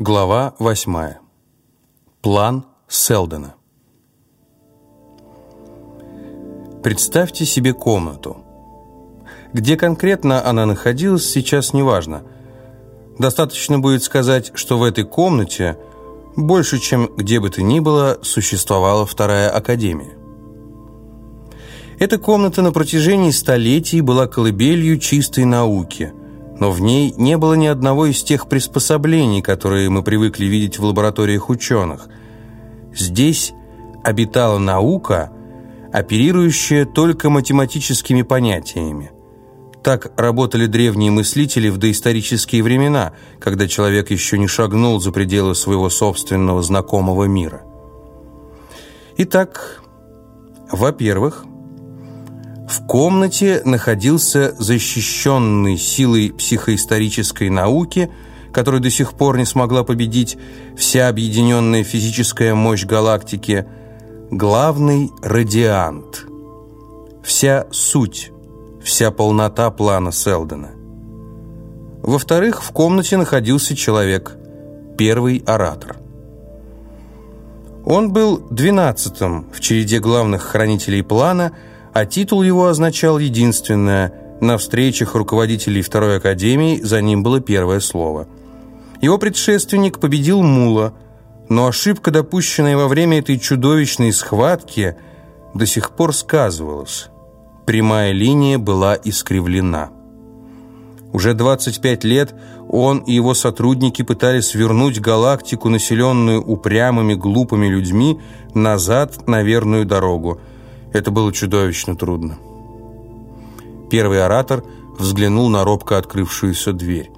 Глава 8. План Селдона. Представьте себе комнату. Где конкретно она находилась, сейчас не важно. Достаточно будет сказать, что в этой комнате, больше чем где бы то ни было, существовала вторая академия. Эта комната на протяжении столетий была колыбелью чистой науки – но в ней не было ни одного из тех приспособлений, которые мы привыкли видеть в лабораториях ученых. Здесь обитала наука, оперирующая только математическими понятиями. Так работали древние мыслители в доисторические времена, когда человек еще не шагнул за пределы своего собственного знакомого мира. Итак, во-первых, в комнате находился защищенный силой психоисторической науки, которая до сих пор не смогла победить вся объединенная физическая мощь галактики, главный радиант. Вся суть, вся полнота плана Селдона. Во-вторых, в комнате находился человек, первый оратор. Он был двенадцатым в череде главных хранителей плана – а титул его означал единственное – на встречах руководителей Второй Академии за ним было первое слово. Его предшественник победил Мула, но ошибка, допущенная во время этой чудовищной схватки, до сих пор сказывалась. Прямая линия была искривлена. Уже 25 лет он и его сотрудники пытались вернуть галактику, населенную упрямыми, глупыми людьми, назад на верную дорогу – это было чудовищно трудно. Первый оратор взглянул на робко открывшуюся дверь.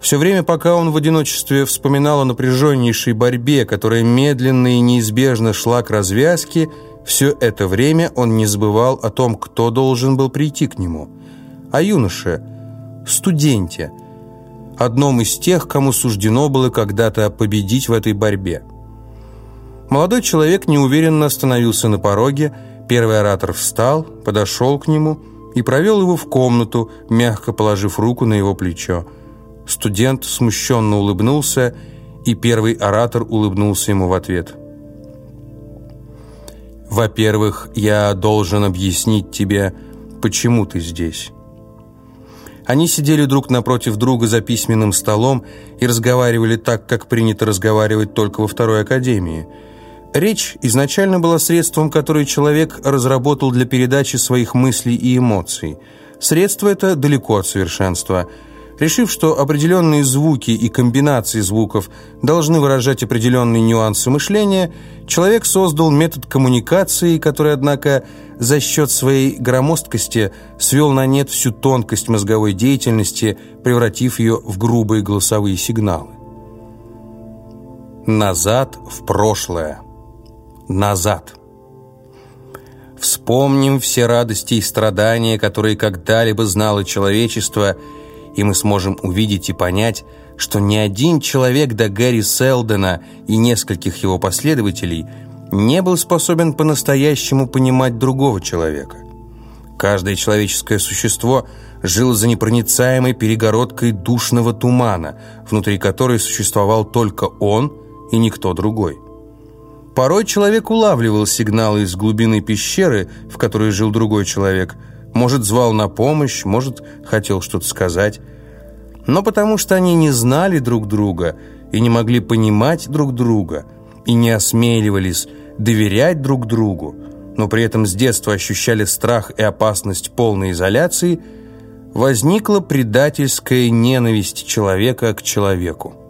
Все время, пока он в одиночестве вспоминал о напряженнейшей борьбе, которая медленно и неизбежно шла к развязке, все это время он не забывал о том, кто должен был прийти к нему. О юноше, студенте, одном из тех, кому суждено было когда-то победить в этой борьбе. Молодой человек неуверенно остановился на пороге, Первый оратор встал, подошел к нему и провел его в комнату, мягко положив руку на его плечо. Студент смущенно улыбнулся, и первый оратор улыбнулся ему в ответ. «Во-первых, я должен объяснить тебе, почему ты здесь». Они сидели друг напротив друга за письменным столом и разговаривали так, как принято разговаривать только во второй академии – Речь изначально была средством, которое человек разработал для передачи своих мыслей и эмоций. Средство это далеко от совершенства. Решив, что определенные звуки и комбинации звуков должны выражать определенные нюансы мышления, человек создал метод коммуникации, который, однако, за счет своей громоздкости свел на нет всю тонкость мозговой деятельности, превратив ее в грубые голосовые сигналы. Назад в прошлое назад. Вспомним все радости и страдания, которые когда-либо знало человечество, и мы сможем увидеть и понять, что ни один человек до Гэри Селдена и нескольких его последователей не был способен по-настоящему понимать другого человека. Каждое человеческое существо жило за непроницаемой перегородкой душного тумана, внутри которой существовал только он и никто другой. Порой человек улавливал сигналы из глубины пещеры, в которой жил другой человек. Может, звал на помощь, может, хотел что-то сказать. Но потому что они не знали друг друга и не могли понимать друг друга, и не осмеливались доверять друг другу, но при этом с детства ощущали страх и опасность полной изоляции, возникла предательская ненависть человека к человеку.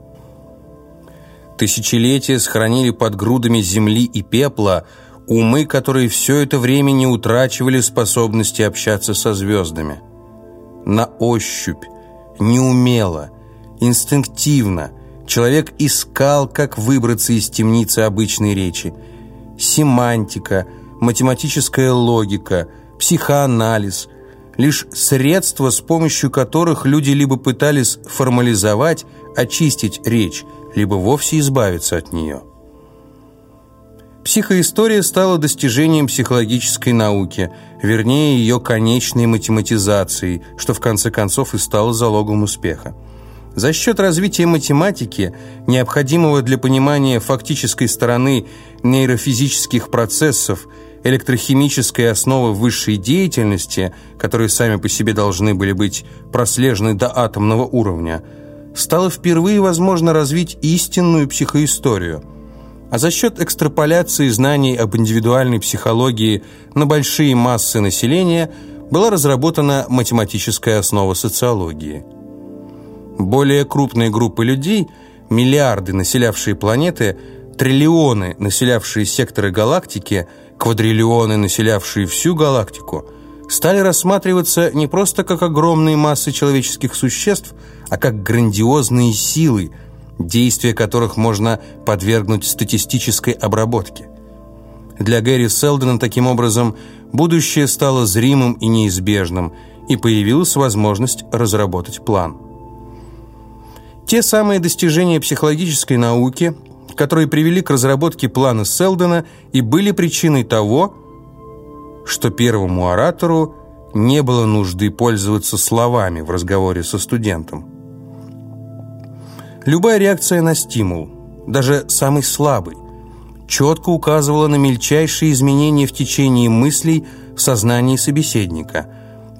Тысячелетия сохранили под грудами земли и пепла умы, которые все это время не утрачивали способности общаться со звездами. На ощупь, неумело, инстинктивно человек искал, как выбраться из темницы обычной речи. Семантика, математическая логика, психоанализ – лишь средства, с помощью которых люди либо пытались формализовать, очистить речь – либо вовсе избавиться от нее. Психоистория стала достижением психологической науки, вернее ее конечной математизацией, что в конце концов и стало залогом успеха. За счет развития математики, необходимого для понимания фактической стороны нейрофизических процессов, электрохимической основы высшей деятельности, которые сами по себе должны были быть прослежены до атомного уровня, стало впервые возможно развить истинную психоисторию. А за счет экстраполяции знаний об индивидуальной психологии на большие массы населения была разработана математическая основа социологии – более крупные группы людей, миллиарды, населявшие планеты, триллионы, населявшие секторы галактики, квадриллионы, населявшие всю галактику, стали рассматриваться не просто как огромные массы человеческих существ, а как грандиозные силы, действия которых можно подвергнуть статистической обработке. Для Гэри Селдона таким образом будущее стало зримым и неизбежным, и появилась возможность разработать план. Те самые достижения психологической науки, которые привели к разработке плана Селдона и были причиной того, что первому оратору не было нужды пользоваться словами в разговоре со студентом. Любая реакция на стимул, даже самый слабый, четко указывала на мельчайшие изменения в течение мыслей в сознании собеседника.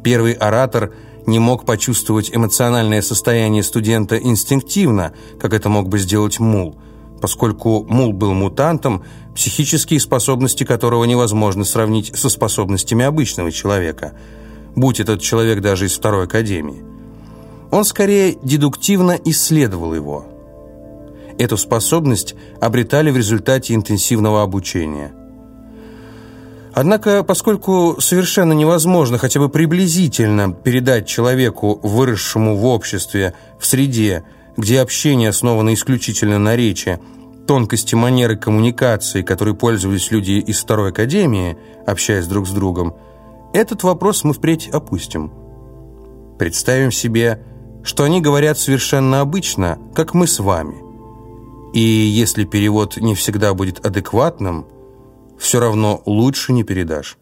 Первый оратор – не мог почувствовать эмоциональное состояние студента инстинктивно, как это мог бы сделать Мул, поскольку Мул был мутантом, психические способности которого невозможно сравнить со способностями обычного человека, будь этот человек даже из второй академии. Он скорее дедуктивно исследовал его. Эту способность обретали в результате интенсивного обучения – Однако, поскольку совершенно невозможно хотя бы приблизительно передать человеку, выросшему в обществе, в среде, где общение основано исключительно на речи, тонкости манеры коммуникации, которой пользовались люди из Второй Академии, общаясь друг с другом, этот вопрос мы впредь опустим. Представим себе, что они говорят совершенно обычно, как мы с вами. И если перевод не всегда будет адекватным – все равно лучше не передашь.